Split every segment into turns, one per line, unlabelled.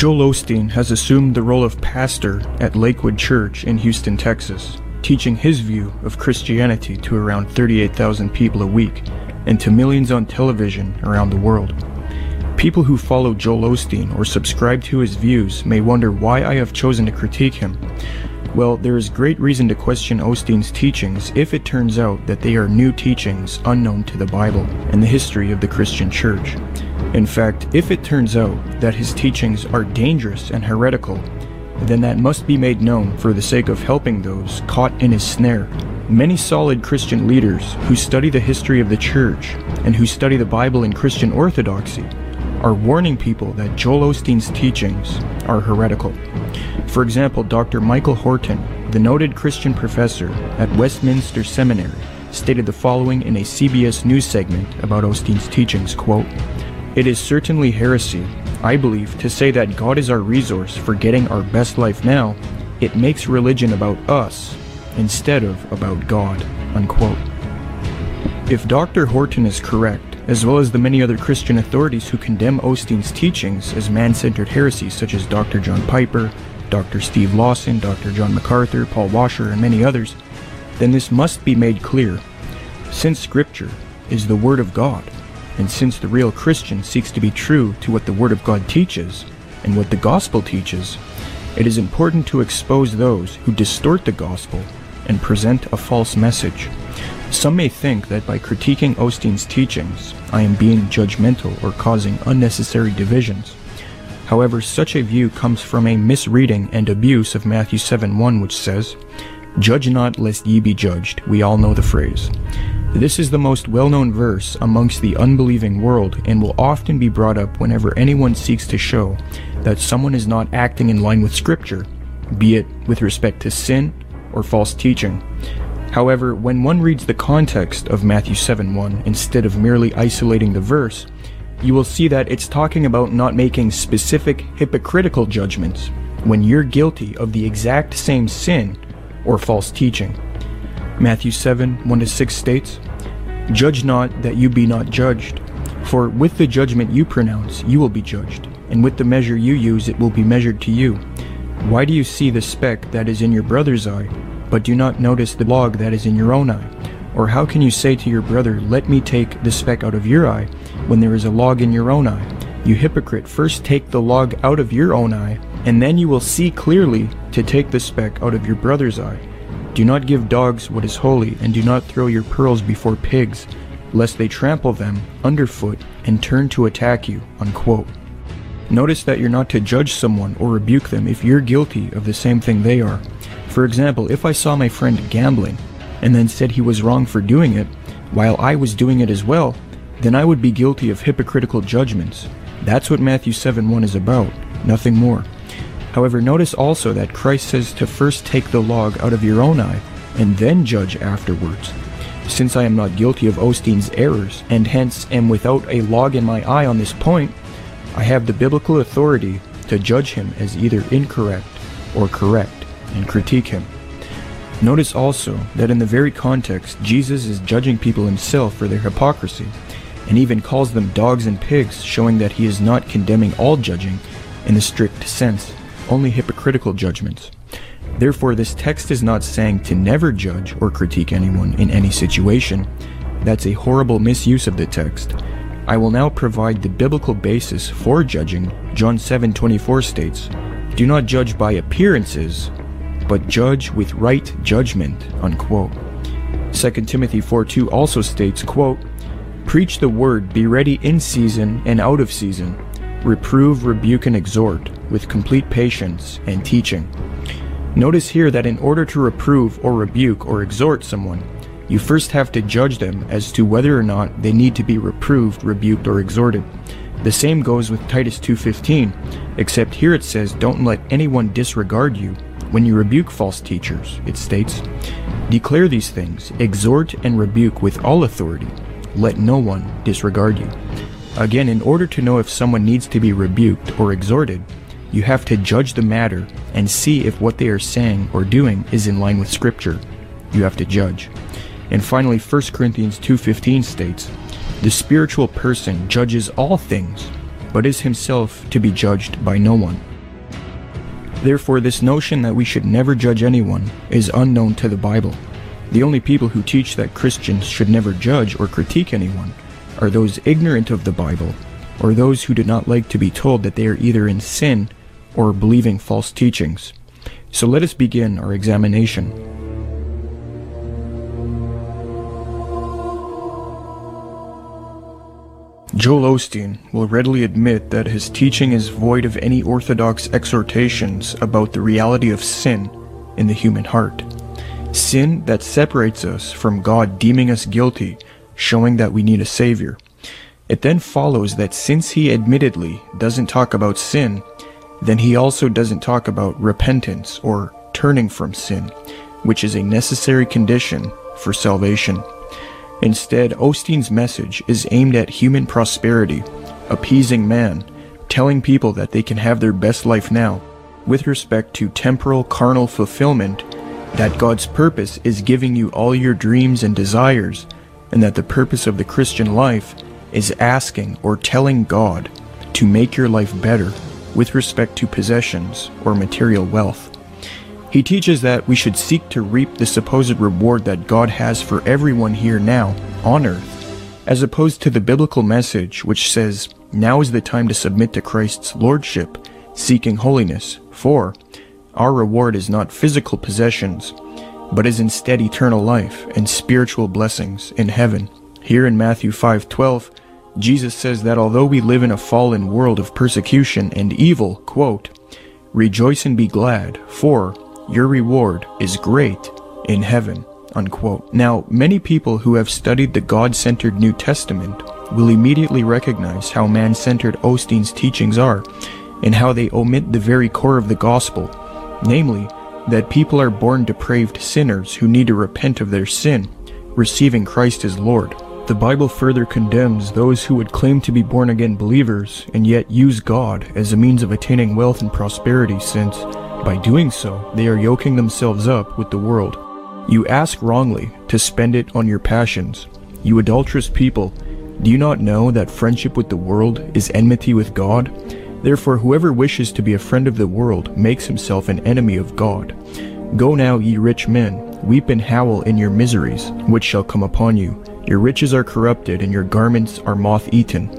Joel Osteen has assumed the role of pastor at Lakewood Church in Houston, Texas, teaching his view of Christianity to around 38,000 people a week and to millions on television around the world. People who follow Joel Osteen or subscribe to his views may wonder why I have chosen to critique him. Well, there is great reason to question Osteen's teachings if it turns out that they are new teachings unknown to the Bible and the history of the Christian Church. In fact, if it turns out that his teachings are dangerous and heretical, then that must be made known for the sake of helping those caught in his snare. Many solid Christian leaders who study the history of the church and who study the Bible in Christian orthodoxy are warning people that Joel Osteen's teachings are heretical. For example, Dr. Michael Horton, the noted Christian professor at Westminster Seminary, stated the following in a CBS News segment about Osteen's teachings, quote, it is certainly heresy, I believe, to say that God is our resource for getting our best life now. It makes religion about us instead of about God. Unquote. If Dr. Horton is correct, as well as the many other Christian authorities who condemn Osteen's teachings as man centered heresies such as Dr. John Piper, Dr. Steve Lawson, Dr. John MacArthur, Paul Washer, and many others, then this must be made clear. Since Scripture is the Word of God, and since the real Christian seeks to be true to what the Word of God teaches and what the Gospel teaches, it is important to expose those who distort the Gospel and present a false message. Some may think that by critiquing Osteen's teachings, I am being judgmental or causing unnecessary divisions. However, such a view comes from a misreading and abuse of Matthew 7 1, which says, Judge not lest ye be judged. We all know the phrase. This is the most well known verse amongst the unbelieving world and will often be brought up whenever anyone seeks to show that someone is not acting in line with Scripture, be it with respect to sin or false teaching. However, when one reads the context of Matthew 7 1 instead of merely isolating the verse, you will see that it's talking about not making specific hypocritical judgments when you're guilty of the exact same sin or false teaching. Matthew 7 1 6 states, Judge not that you be not judged. For with the judgment you pronounce, you will be judged, and with the measure you use, it will be measured to you. Why do you see the speck that is in your brother's eye, but do not notice the log that is in your own eye? Or how can you say to your brother, Let me take the speck out of your eye, when there is a log in your own eye? You hypocrite, first take the log out of your own eye, and then you will see clearly to take the speck out of your brother's eye. Do not give dogs what is holy, and do not throw your pearls before pigs, lest they trample them underfoot and turn to attack you. Unquote. Notice that you're not to judge someone or rebuke them if you're guilty of the same thing they are. For example, if I saw my friend gambling and then said he was wrong for doing it, while I was doing it as well, then I would be guilty of hypocritical judgments. That's what Matthew 7 1 is about, nothing more. However, notice also that Christ says to first take the log out of your own eye and then judge afterwards. Since I am not guilty of Osteen's errors, and hence am without a log in my eye on this point, I have the biblical authority to judge him as either incorrect or correct and critique him. Notice also that in the very context, Jesus is judging people himself for their hypocrisy, and even calls them dogs and pigs, showing that he is not condemning all judging in the strict sense only hypocritical judgments. Therefore, this text is not saying to never judge or critique anyone in any situation. That's a horrible misuse of the text. I will now provide the biblical basis for judging. John 7:24 states, "Do not judge by appearances, but judge with right judgment." Unquote. 2 Timothy 4:2 also states, quote, "Preach the word, be ready in season and out of season, reprove, rebuke, and exhort with complete patience and teaching. Notice here that in order to reprove or rebuke or exhort someone, you first have to judge them as to whether or not they need to be reproved, rebuked, or exhorted. The same goes with Titus 2:15, except here it says don't let anyone disregard you. When you rebuke false teachers, it states, declare these things, exhort and rebuke with all authority. Let no one disregard you. Again, in order to know if someone needs to be rebuked or exhorted, you have to judge the matter and see if what they are saying or doing is in line with scripture. You have to judge. And finally 1 Corinthians 2:15 states, "The spiritual person judges all things, but is himself to be judged by no one." Therefore, this notion that we should never judge anyone is unknown to the Bible. The only people who teach that Christians should never judge or critique anyone are those ignorant of the Bible or those who do not like to be told that they are either in sin or believing false teachings. So let us begin our examination. Joel Osteen will readily admit that his teaching is void of any orthodox exhortations about the reality of sin in the human heart. Sin that separates us from God deeming us guilty, showing that we need a Savior. It then follows that since he admittedly doesn't talk about sin, then he also doesn't talk about repentance or turning from sin, which is a necessary condition for salvation. Instead, Osteen's message is aimed at human prosperity, appeasing man, telling people that they can have their best life now, with respect to temporal carnal fulfillment, that God's purpose is giving you all your dreams and desires, and that the purpose of the Christian life is asking or telling God to make your life better with respect to possessions or material wealth. He teaches that we should seek to reap the supposed reward that God has for everyone here now, on earth, as opposed to the biblical message which says, now is the time to submit to Christ's lordship, seeking holiness, for our reward is not physical possessions, but is instead eternal life and spiritual blessings in heaven. Here in Matthew 5:12, Jesus says that although we live in a fallen world of persecution and evil, quote, rejoice and be glad, for your reward is great in heaven. Unquote. Now, many people who have studied the God centered New Testament will immediately recognize how man centered Osteen's teachings are, and how they omit the very core of the gospel, namely, that people are born depraved sinners who need to repent of their sin, receiving Christ as Lord. The Bible further condemns those who would claim to be born again believers and yet use God as a means of attaining wealth and prosperity, since by doing so, they are yoking themselves up with the world. You ask wrongly to spend it on your passions. You adulterous people, do you not know that friendship with the world is enmity with God? Therefore, whoever wishes to be a friend of the world makes himself an enemy of God. Go now, ye rich men, weep and howl in your miseries, which shall come upon you. Your riches are corrupted, and your garments are moth eaten.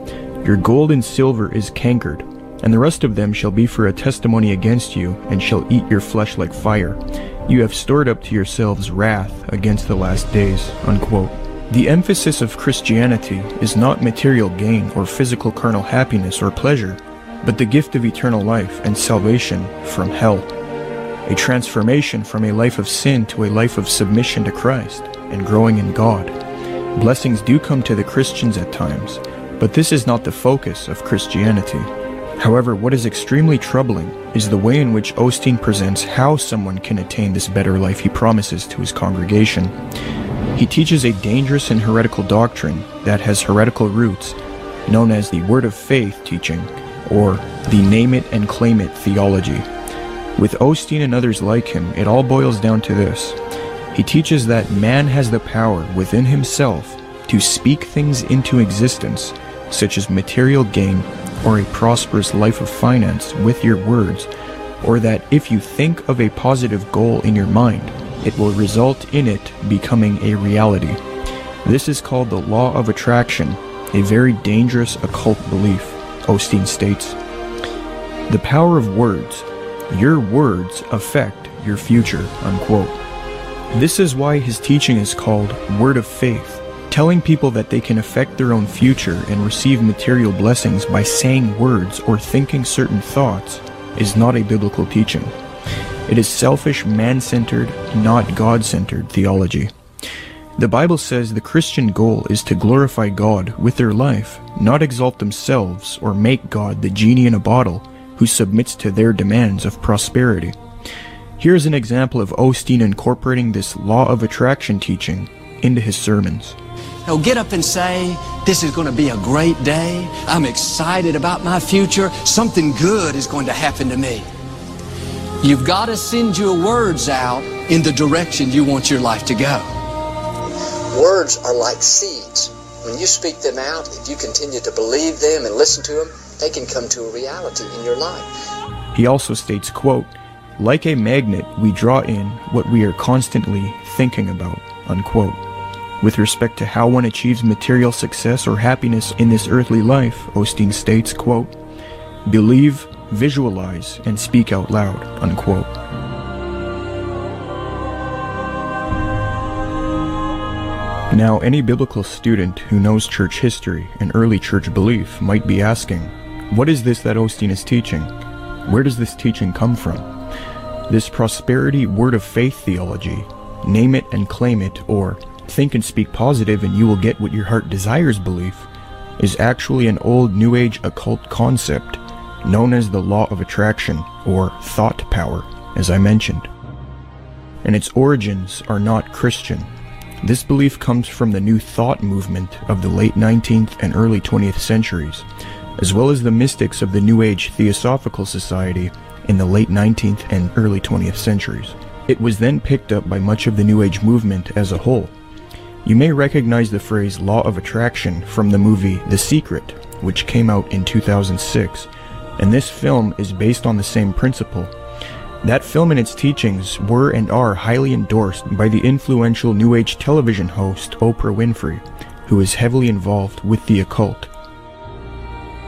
Your gold and silver is cankered and the rest of them shall be for a testimony against you, and shall eat your flesh like fire. You have stored up to yourselves wrath against the last days. Unquote. The emphasis of Christianity is not material gain or physical carnal happiness or pleasure, but the gift of eternal life and salvation from hell. A transformation from a life of sin to a life of submission to Christ and growing in God. Blessings do come to the Christians at times, but this is not the focus of Christianity. However, what is extremely troubling is the way in which Osteen presents how someone can attain this better life he promises to his congregation. He teaches a dangerous and heretical doctrine that has heretical roots, known as the Word of Faith teaching, or the Name It and Claim It theology. With Osteen and others like him, it all boils down to this. He teaches that man has the power within himself to speak things into existence, such as material gain or a prosperous life of finance with your words, or that if you think of a positive goal in your mind, it will result in it becoming a reality. This is called the law of attraction, a very dangerous occult belief, Osteen states. The power of words. Your words affect your future, unquote. This is why his teaching is called Word of Faith, Telling people that they can affect their own future and receive material blessings by saying words or thinking certain thoughts is not a biblical teaching. It is selfish, man centered, not God centered theology. The Bible says the Christian goal is to glorify God with their life, not exalt themselves or make God the genie in a bottle who submits to their demands of prosperity. Here's an example of Osteen incorporating this law of attraction teaching into his sermons.
Now get up and say, this is going to be a great day. I'm excited about my future. Something good is going to happen to me. You've got to send your words out in the direction you want your life to go.
Words are like seeds. When you speak them out, if you continue to believe them and listen to them, they can come to a reality in your life.
He also states, quote, like a magnet, we draw in what we are constantly thinking about, unquote. With respect to how one achieves material success or happiness in this earthly life, Osteen states, quote, believe, visualize, and speak out loud, unquote. Now, any biblical student who knows church history and early church belief might be asking, what is this that Osteen is teaching? Where does this teaching come from? This prosperity word of faith theology, name it and claim it, or think and speak positive and you will get what your heart desires belief, is actually an old New Age occult concept known as the law of attraction, or thought power, as I mentioned. And its origins are not Christian. This belief comes from the New Thought movement of the late 19th and early 20th centuries, as well as the mystics of the New Age Theosophical Society in the late 19th and early 20th centuries. It was then picked up by much of the New Age movement as a whole. You may recognize the phrase law of attraction from the movie The Secret, which came out in 2006, and this film is based on the same principle. That film and its teachings were and are highly endorsed by the influential New Age television host Oprah Winfrey, who is heavily involved with the occult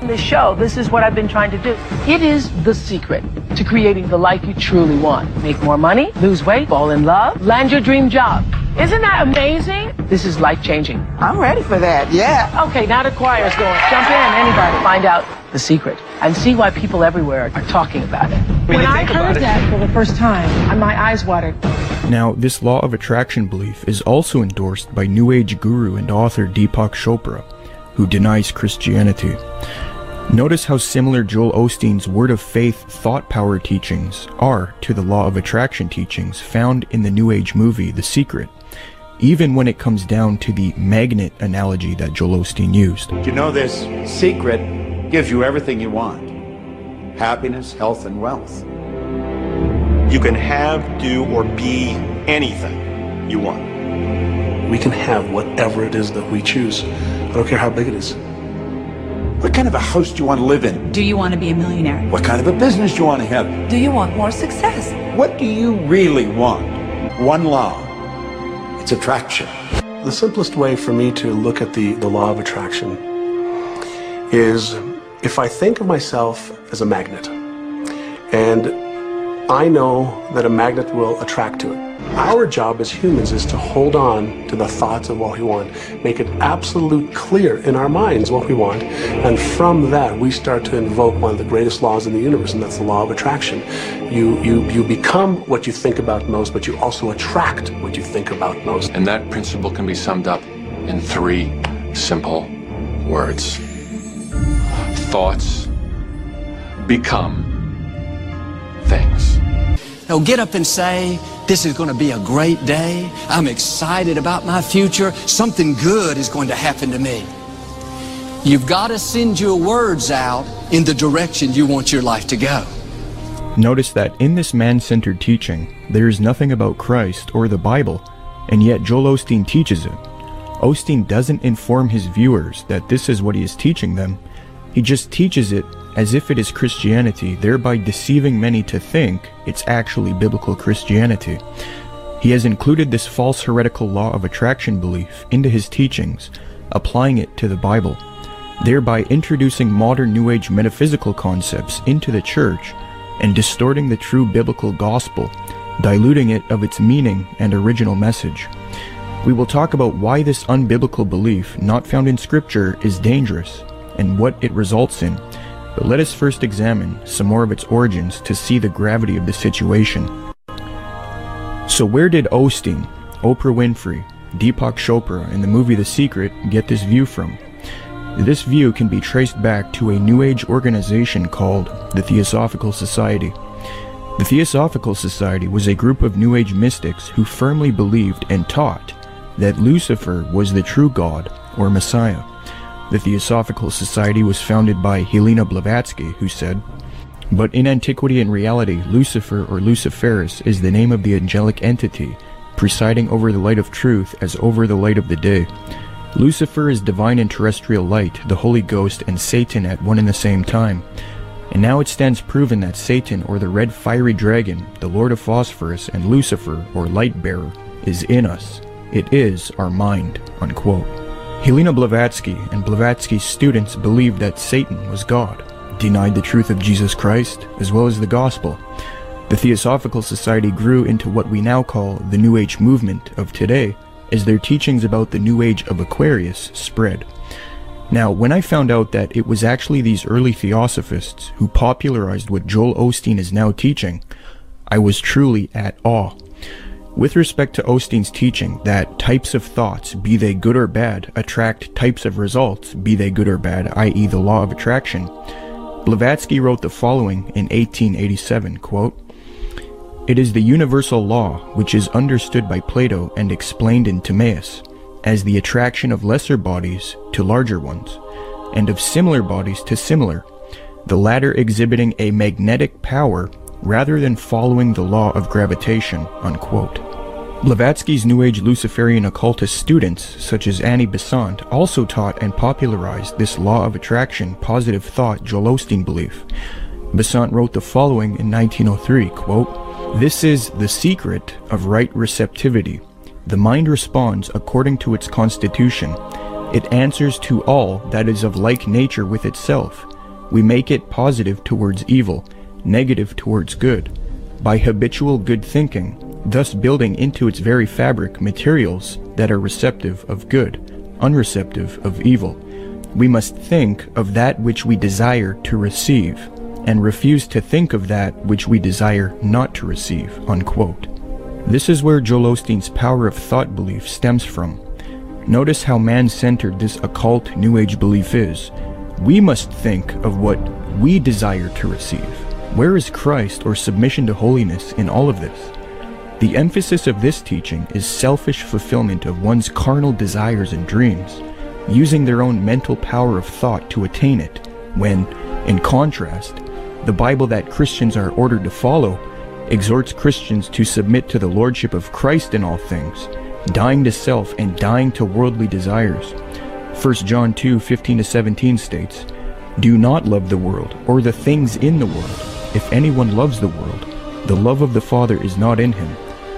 In
the show, this is what I've been trying to do. It is the secret to creating the life you truly want. Make more money, lose weight, fall in love, land your dream job. Isn't that amazing? This is life changing.
I'm ready for that, yeah.
Okay, now the choir's going. Jump in, anybody. Find out the secret and see why people everywhere are talking about it. When, when I heard that for the first time, my eyes watered.
Now, this law of attraction belief is also endorsed by New Age guru and author Deepak Chopra, who denies Christianity. Notice how similar Joel Osteen's Word of Faith thought power teachings are to the Law of Attraction teachings found in the New Age movie The Secret, even when it comes down to the magnet analogy that Joel Osteen used.
You know, this secret gives you everything you want happiness, health, and wealth.
You can have, do, or be anything you want.
We can have whatever it is that we choose. I don't care how big it is.
What kind of a house do you want to live in?
Do you want to be a millionaire?
What kind of a business do you want to have?
Do you want more success?
What do you really want? One law. It's attraction.
The simplest way for me to look at the, the law of attraction is if I think of myself as a magnet and I know that a magnet will attract to it. Our job as humans is to hold on to the thoughts of what we want, make it absolute clear in our minds what we want, and from that we start to invoke one of the greatest laws in the universe, and that's the law of attraction. You you you become what you think about most, but you also attract what you think about most.
And that principle can be summed up in three simple words. Thoughts become.
Now get up and say, this is going to be a great day. I'm excited about my future. Something good is going to happen to me. You've got to send your words out in the direction you want your life to go.
Notice that in this man-centered teaching, there is nothing about Christ or the Bible, and yet Joel Osteen teaches it. Osteen doesn't inform his viewers that this is what he is teaching them. He just teaches it as if it is Christianity, thereby deceiving many to think it's actually biblical Christianity. He has included this false heretical law of attraction belief into his teachings, applying it to the Bible, thereby introducing modern New Age metaphysical concepts into the church and distorting the true biblical gospel, diluting it of its meaning and original message. We will talk about why this unbiblical belief, not found in Scripture, is dangerous and what it results in but let us first examine some more of its origins to see the gravity of the situation. So where did Osteen, Oprah Winfrey, Deepak Chopra, and the movie The Secret get this view from? This view can be traced back to a New Age organization called the Theosophical Society. The Theosophical Society was a group of New Age mystics who firmly believed and taught that Lucifer was the true God or Messiah. The Theosophical Society was founded by Helena Blavatsky, who said, But in antiquity and reality, Lucifer or Luciferus is the name of the angelic entity, presiding over the light of truth as over the light of the day. Lucifer is divine and terrestrial light, the Holy Ghost and Satan at one and the same time. And now it stands proven that Satan, or the red fiery dragon, the Lord of Phosphorus, and Lucifer, or light bearer, is in us. It is our mind. Unquote. Helena Blavatsky and Blavatsky's students believed that Satan was God, denied the truth of Jesus Christ, as well as the gospel. The Theosophical Society grew into what we now call the New Age movement of today, as their teachings about the New Age of Aquarius spread. Now, when I found out that it was actually these early theosophists who popularized what Joel Osteen is now teaching, I was truly at awe. With respect to Osteen's teaching that types of thoughts, be they good or bad, attract types of results, be they good or bad, i.e. the law of attraction, Blavatsky wrote the following in 1887, quote, It is the universal law which is understood by Plato and explained in Timaeus as the attraction of lesser bodies to larger ones, and of similar bodies to similar, the latter exhibiting a magnetic power rather than following the law of gravitation. Unquote. New Age Luciferian occultist students, such as Annie Besant, also taught and popularized this law of attraction positive thought Joel Osteen belief. Besant wrote the following in 1903, quote, This is the secret of right receptivity the mind responds according to its constitution. It answers to all that is of like nature with itself. We make it positive towards evil, negative towards good. By habitual good thinking, thus building into its very fabric materials that are receptive of good, unreceptive of evil. We must think of that which we desire to receive, and refuse to think of that which we desire not to receive. Unquote. This is where Joel Osteen's power of thought belief stems from. Notice how man centered this occult New Age belief is. We must think of what we desire to receive. Where is Christ or submission to holiness in all of this? The emphasis of this teaching is selfish fulfillment of one's carnal desires and dreams, using their own mental power of thought to attain it, when, in contrast, the Bible that Christians are ordered to follow exhorts Christians to submit to the lordship of Christ in all things, dying to self and dying to worldly desires. 1 John 2 15 to 17 states, Do not love the world or the things in the world. If anyone loves the world, the love of the Father is not in him.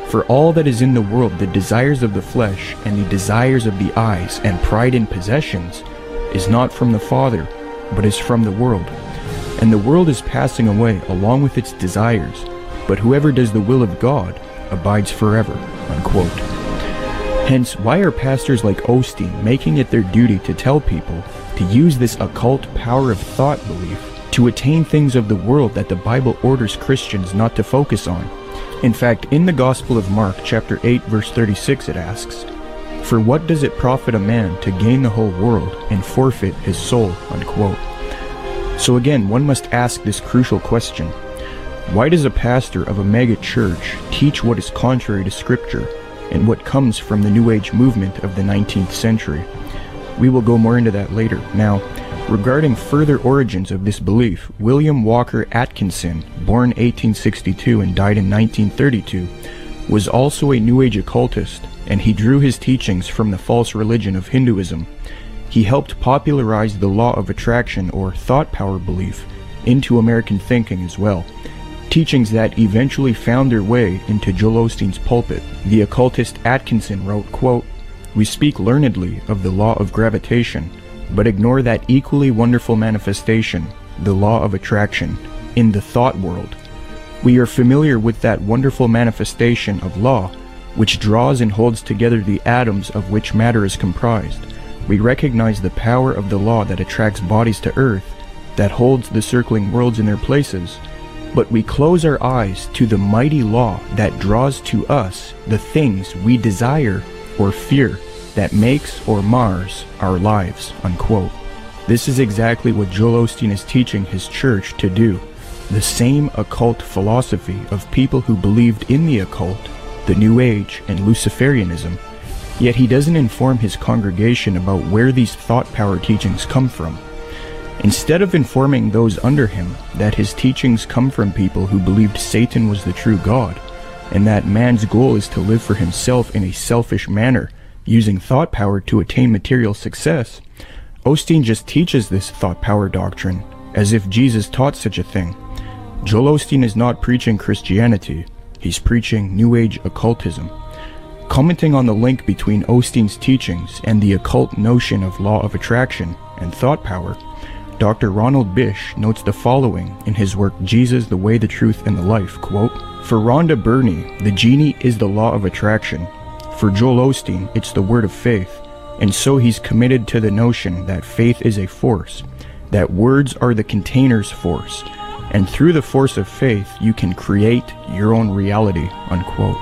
For all that is in the world, the desires of the flesh and the desires of the eyes and pride in possessions, is not from the Father, but is from the world. And the world is passing away along with its desires but whoever does the will of God abides forever. Unquote. Hence, why are pastors like Osteen making it their duty to tell people to use this occult power of thought belief to attain things of the world that the Bible orders Christians not to focus on? In fact, in the Gospel of Mark, chapter 8, verse 36, it asks, For what does it profit a man to gain the whole world and forfeit his soul? Unquote. So again, one must ask this crucial question why does a pastor of a mega church teach what is contrary to Scripture and what comes from the New Age movement of the 19th century? We will go more into that later. Now, regarding further origins of this belief, William Walker Atkinson, born 1862 and died in 1932, was also a New Age occultist, and he drew his teachings from the false religion of Hinduism. He helped popularize the law of attraction or thought power belief into American thinking as well teachings that eventually found their way into Joel Osteen's pulpit. The occultist Atkinson wrote, quote, We speak learnedly of the law of gravitation, but ignore that equally wonderful manifestation, the law of attraction, in the thought world. We are familiar with that wonderful manifestation of law, which draws and holds together the atoms of which matter is comprised. We recognize the power of the law that attracts bodies to earth, that holds the circling worlds in their places, but we close our eyes to the mighty law that draws to us the things we desire or fear that makes or mars our lives. Unquote. This is exactly what Joel Osteen is teaching his church to do. The same occult philosophy of people who believed in the occult, the New Age, and Luciferianism, yet he doesn't inform his congregation about where these thought power teachings come from. Instead of informing those under him that his teachings come from people who believed Satan was the true God, and that man's goal is to live for himself in a selfish manner, using thought power to attain material success, Osteen just teaches this thought power doctrine as if Jesus taught such a thing. Joel Osteen is not preaching Christianity, he's preaching New Age occultism. Commenting on the link between Osteen's teachings and the occult notion of law of attraction and thought power, Dr. Ronald Bish notes the following in his work Jesus, the Way, the Truth, and the Life, quote, For Rhonda Byrne, the genie is the law of attraction. For Joel Osteen, it's the word of faith. And so he's committed to the notion that faith is a force, that words are the container's force, and through the force of faith you can create your own reality, unquote.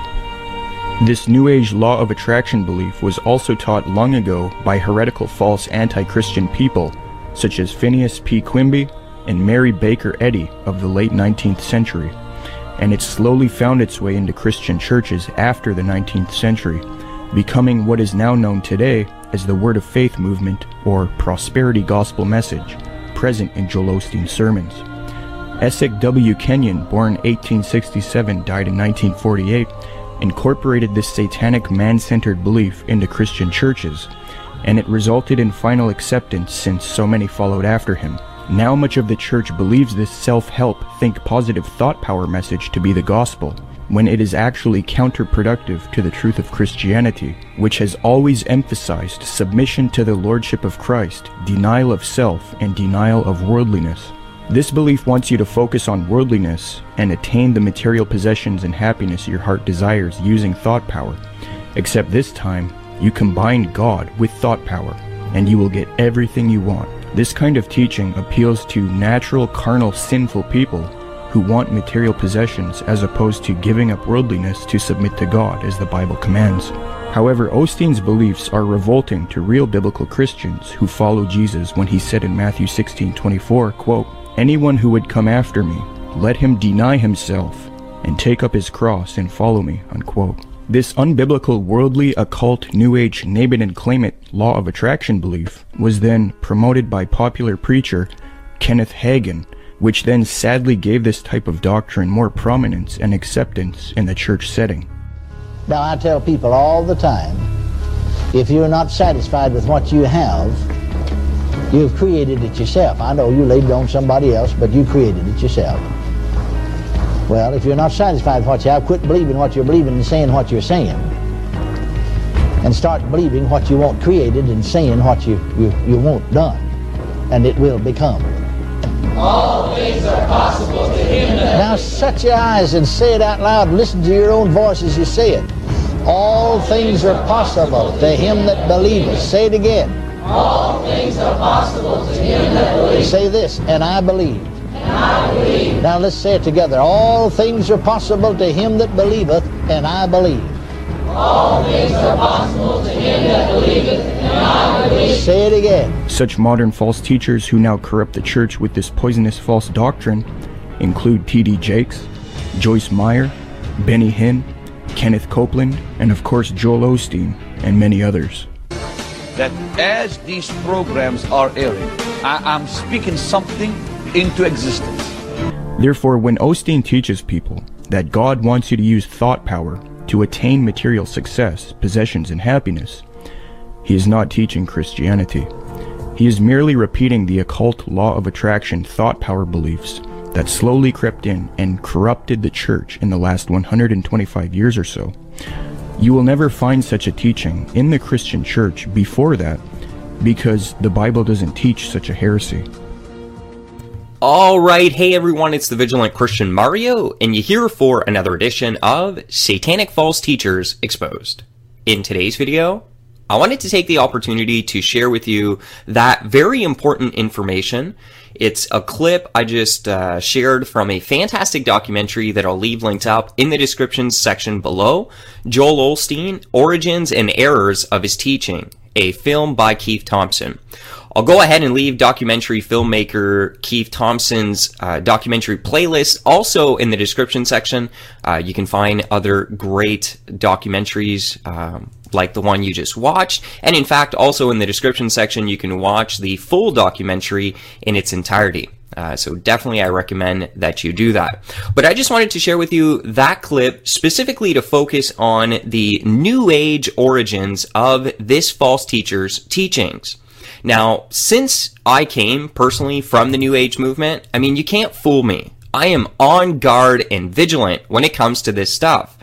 This New Age law of attraction belief was also taught long ago by heretical false anti-Christian people such as Phineas P. Quimby and Mary Baker Eddy of the late 19th century, and it slowly found its way into Christian churches after the 19th century, becoming what is now known today as the Word of Faith movement or prosperity gospel message, present in Joel Osteen's sermons. Essek W. Kenyon, born 1867, died in 1948, incorporated this satanic man centered belief into Christian churches, and it resulted in final acceptance since so many followed after him. Now, much of the church believes this self help, think positive thought power message to be the gospel, when it is actually counterproductive to the truth of Christianity, which has always emphasized submission to the Lordship of Christ, denial of self, and denial of worldliness. This belief wants you to focus on worldliness and attain the material possessions and happiness your heart desires using thought power. Except this time, you combine God with thought power, and you will get everything you want. This kind of teaching appeals to natural, carnal, sinful people who want material possessions as opposed to giving up worldliness to submit to God as the Bible commands. However, Osteen's beliefs are revolting to real biblical Christians who follow Jesus when he said in Matthew 16:24, quote, Anyone who would come after me, let him deny himself and take up his cross and follow me. Unquote. This unbiblical, worldly, occult, New Age, name it and claim it law of attraction belief was then promoted by popular preacher Kenneth Hagin, which then sadly gave this type of doctrine more prominence and acceptance in the church setting.
Now, I tell people all the time if you're not satisfied with what you have, You've created it yourself. I know you laid it on somebody else, but you created it yourself. Well, if you're not satisfied with what you have, quit believing what you're believing and saying what you're saying. And start believing what you want created and saying what you, you, you want done. And it will become.
All things are possible to him that
Now shut your eyes and say it out loud. Listen to your own voice as you say it. All things are possible to him that believeth. Say it again.
All things are possible to him that believes.
Say this, and I believe.
And I believe.
Now let's say it together. All things are possible to him that believeth, and I believe.
All things are possible to him that believeth, and I believe.
Say it again.
Such modern false teachers who now corrupt the church with this poisonous false doctrine include T.D. Jakes, Joyce Meyer, Benny Hinn, Kenneth Copeland, and of course Joel Osteen, and many others
that as these programs are airing, I am speaking something into existence.
Therefore, when Osteen teaches people that God wants you to use thought power to attain material success, possessions, and happiness, he is not teaching Christianity. He is merely repeating the occult law of attraction thought power beliefs that slowly crept in and corrupted the church in the last 125 years or so. You will never find such a teaching in the Christian church before that because the Bible doesn't teach such a heresy.
Alright, hey everyone, it's the Vigilant Christian Mario, and you're here for another edition of Satanic False Teachers Exposed. In today's video, I wanted to take the opportunity to share with you that very important information it's a clip I just uh, shared from a fantastic documentary that I'll leave linked up in the description section below. Joel Olstein, Origins and Errors of His Teaching, a film by Keith Thompson. I'll go ahead and leave documentary filmmaker Keith Thompson's uh, documentary playlist also in the description section. Uh, you can find other great documentaries um, like the one you just watched. And in fact, also in the description section, you can watch the full documentary in its entirety. Uh, so definitely I recommend that you do that. But I just wanted to share with you that clip specifically to focus on the new age origins of this false teacher's teachings. Now, since I came personally from the New Age movement, I mean, you can't fool me. I am on guard and vigilant when it comes to this stuff.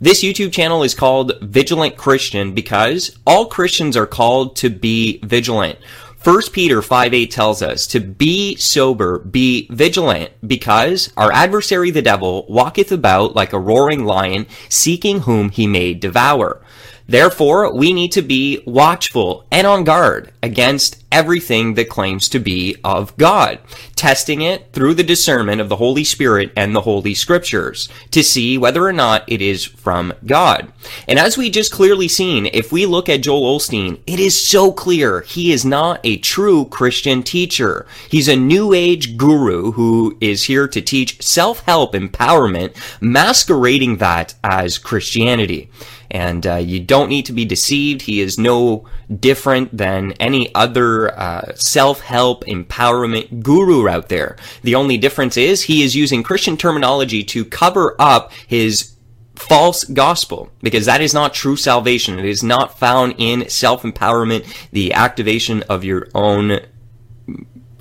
This YouTube channel is called Vigilant Christian because all Christians are called to be vigilant. 1 Peter 5 8 tells us to be sober, be vigilant, because our adversary the devil walketh about like a roaring lion, seeking whom he may devour. Therefore, we need to be watchful and on guard against everything that claims to be of God, testing it through the discernment of the Holy Spirit and the Holy Scriptures to see whether or not it is from God. And as we just clearly seen, if we look at Joel Olstein, it is so clear he is not a true Christian teacher. He's a new age guru who is here to teach self-help empowerment, masquerading that as Christianity. And uh, you don't need to be deceived. He is no different than any other uh, self-help empowerment guru out there. The only difference is he is using Christian terminology to cover up his false gospel because that is not true salvation. It is not found in self-empowerment, the activation of your own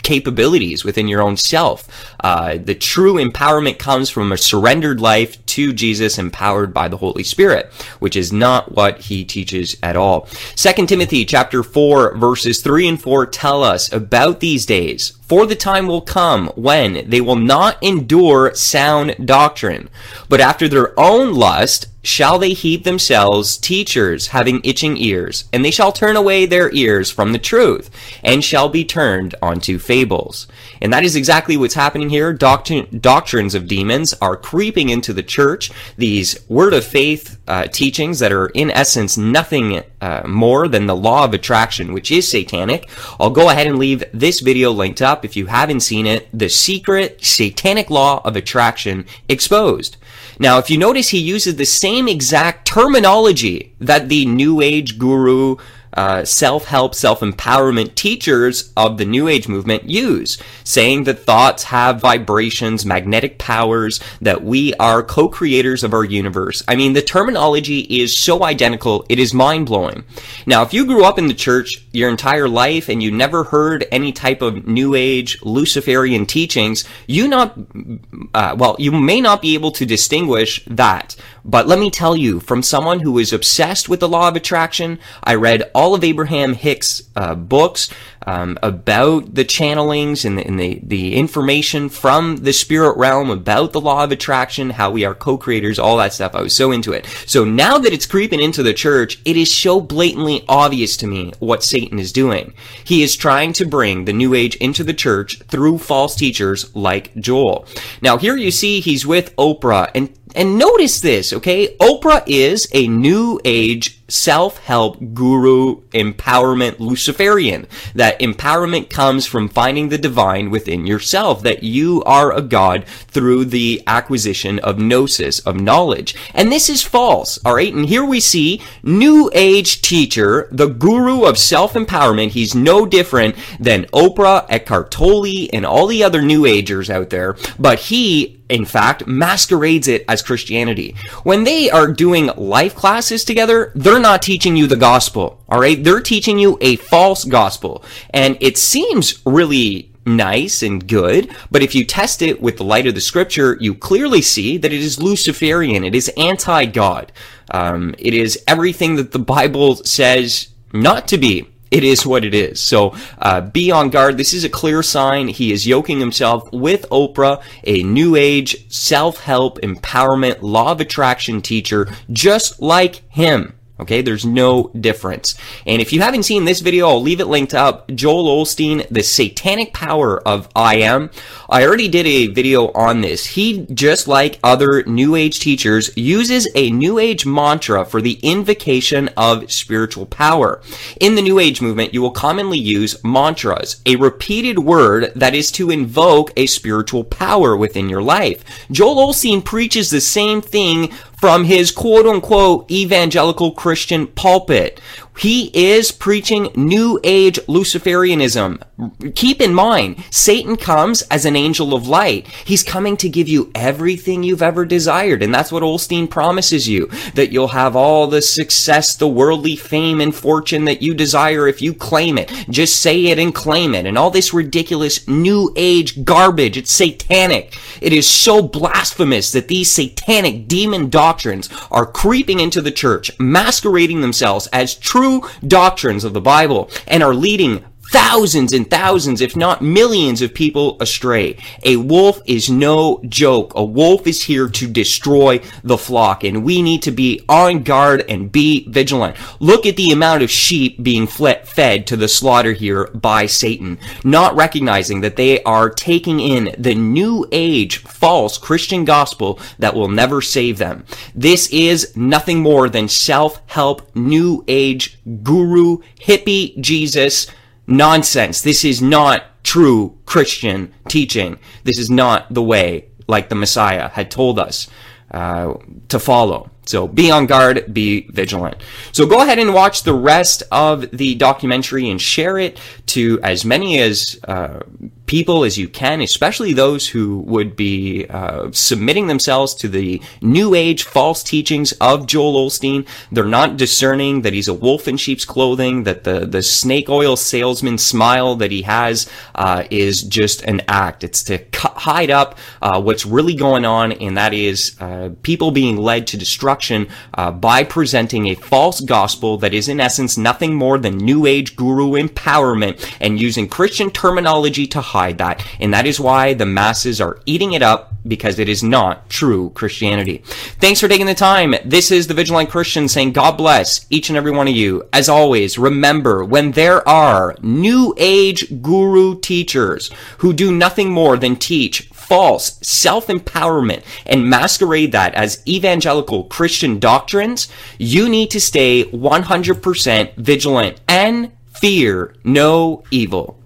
capabilities within your own self. Uh, the true empowerment comes from a surrendered life to Jesus empowered by the Holy Spirit, which is not what he teaches at all. Second Timothy chapter 4 verses 3 and 4 tell us about these days. For the time will come when they will not endure sound doctrine, but after their own lust shall they heap themselves teachers having itching ears, and they shall turn away their ears from the truth, and shall be turned unto fables. And that is exactly what's happening here. Doctrine, doctrines of demons are creeping into the church. These word of faith uh, teachings that are in essence nothing uh, more than the law of attraction, which is satanic. I'll go ahead and leave this video linked up if you haven't seen it. The secret satanic law of attraction exposed. Now, if you notice, he uses the same exact terminology that the New Age guru uh, self-help, self-empowerment teachers of the New Age movement use, saying that thoughts have vibrations, magnetic powers, that we are co-creators of our universe. I mean, the terminology is so identical, it is mind-blowing. Now, if you grew up in the church your entire life and you never heard any type of New Age Luciferian teachings, you not, uh, well, you may not be able to distinguish that. But let me tell you, from someone who is obsessed with the law of attraction, I read all of Abraham Hicks' uh, books um, about the channelings and, the, and the, the information from the spirit realm about the law of attraction, how we are co-creators, all that stuff. I was so into it. So now that it's creeping into the church, it is so blatantly obvious to me what Satan is doing. He is trying to bring the new age into the church through false teachers like Joel. Now here you see he's with Oprah and and notice this, okay? Oprah is a new age self-help guru empowerment Luciferian. That empowerment comes from finding the divine within yourself, that you are a god through the acquisition of gnosis, of knowledge. And this is false, alright? And here we see new age teacher, the guru of self-empowerment. He's no different than Oprah, Eckhart Tolle, and all the other new agers out there, but he in fact, masquerades it as Christianity. When they are doing life classes together, they're not teaching you the gospel, alright? They're teaching you a false gospel. And it seems really nice and good, but if you test it with the light of the scripture, you clearly see that it is Luciferian. It is anti-God. Um, it is everything that the Bible says not to be it is what it is. So uh, be on guard. This is a clear sign. He is yoking himself with Oprah, a new age self-help empowerment law of attraction teacher, just like him. Okay, there's no difference. And if you haven't seen this video, I'll leave it linked up. Joel Olstein, The Satanic Power of I Am. I already did a video on this. He, just like other New Age teachers, uses a New Age mantra for the invocation of spiritual power. In the New Age movement, you will commonly use mantras, a repeated word that is to invoke a spiritual power within your life. Joel Olstein preaches the same thing from his quote unquote evangelical Christian pulpit. He is preaching New Age Luciferianism. Keep in mind, Satan comes as an angel of light. He's coming to give you everything you've ever desired. And that's what Osteen promises you, that you'll have all the success, the worldly fame and fortune that you desire if you claim it. Just say it and claim it. And all this ridiculous New Age garbage. It's satanic. It is so blasphemous that these satanic demon doctrines are creeping into the church, masquerading themselves as true true doctrines of the Bible and are leading thousands and thousands, if not millions of people astray. A wolf is no joke. A wolf is here to destroy the flock and we need to be on guard and be vigilant. Look at the amount of sheep being fed to the slaughter here by Satan, not recognizing that they are taking in the new age false Christian gospel that will never save them. This is nothing more than self-help new age guru hippie Jesus nonsense. This is not true Christian teaching. This is not the way like the Messiah had told us uh, to follow. So be on guard, be vigilant. So go ahead and watch the rest of the documentary and share it to as many as uh, people as you can, especially those who would be uh, submitting themselves to the new age false teachings of Joel Osteen. They're not discerning that he's a wolf in sheep's clothing, that the, the snake oil salesman smile that he has uh, is just an act. It's to hide up uh, what's really going on, and that is uh, people being led to destruction uh, by presenting a false gospel that is in essence nothing more than new age guru empowerment and using Christian terminology to hide that. And that is why the masses are eating it up because it is not true Christianity. Thanks for taking the time. This is the Vigilant Christian saying God bless each and every one of you. As always, remember when there are new age guru teachers who do nothing more than teach false self-empowerment and masquerade that as evangelical Christian doctrines, you need to stay 100% vigilant and fear no evil.